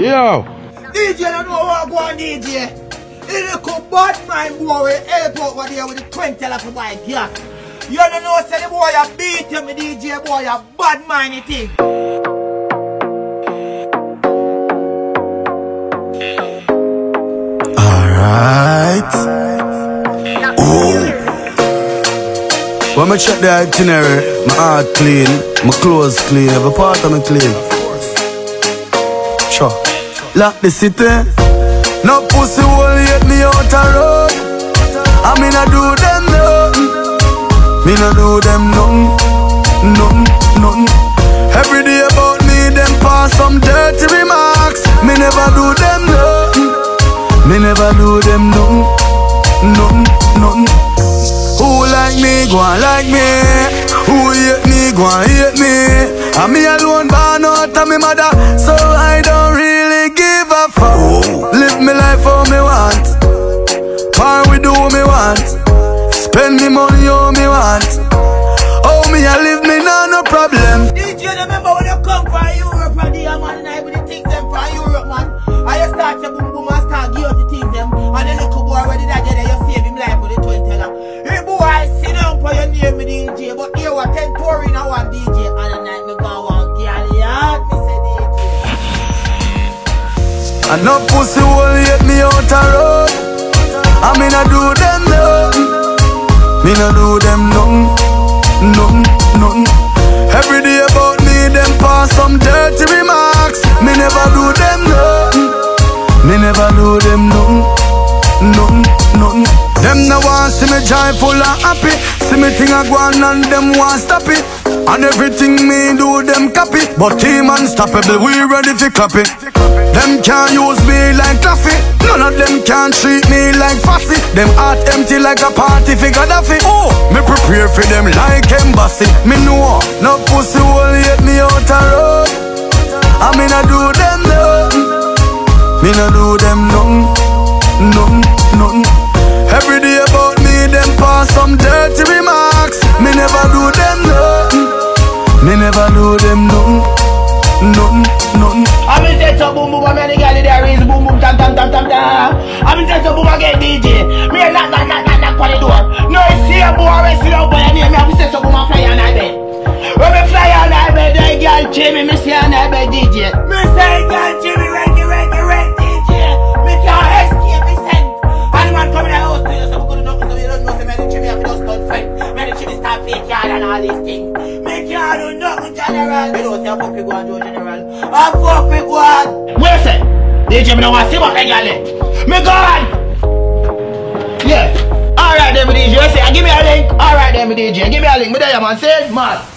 Yo! DJ don't know what I go on DJ. He little bad mind boy with help out over there with the 20 like a bike, yeah. You don't know say the boy a beat him, DJ boy a bad mind thing. Alright. When me check the itinerary, my heart clean, my clothes clean, every part of me clean. Sure. Lock the city. No pussy will get me out the road. I mean I do them nothing. Me no do them nothing, nothing, nothing. Every day about me, them pass some dirty remarks. Me never do them nothing. Me never do them nothing, nothing, nothing. Like me, go on like me. Who hate me, go on hate me. And me alone born out of me mother, so I don't really give a fuck. Live me life how me want. Par we do me want. Spend me money how me want. Oh me I live me now no problem. DJ remember when you come from Europe But 10 touring want DJ. The night me go girl yard me say DJ. And no pussy will hate me out the road. I mean I do them nothing. Me no do them nothing, nothing, nothing. Every day about me, them pass some dirty remarks. Me never do them nothing. Me never do them. Them no want see me joyful and happy. See me thing a go on and them want stop it. And everything me do them copy. But team unstoppable, we ready to clap it. Them can't use me like coffee. None of them can treat me like fussy. Them heart empty like a party for Gaddafi. Oh, me prepare for them like embassy. Me know no pussy will hate me out the road. I mean I do them nothing. Me no do them nothing, nothing, nothing. Every day about me, them pass some dirty remarks. Me never do them nothing. Me never do them nothing, nothing, nothing. I'm in set up boom boom, I'm in the galley there is boom boom tam tam tam tam tam. I'm in set up boom again DJ. Me a knock knock knock knock knock on the door. No, it's here boy, it's here boy, and me I'm set up boom and fly on my bed. When me fly on my bed, the girl Jimmy, me see on my bed DJ. Me say girl Jimmy, all these things. Do nothing general. Don't say General. DJ, me don't want to see what I. Me gone. Yeah. Alright then, DJ. You say, give me a link. Alright then, DJ. Give me a link. Me there, man. Say, man.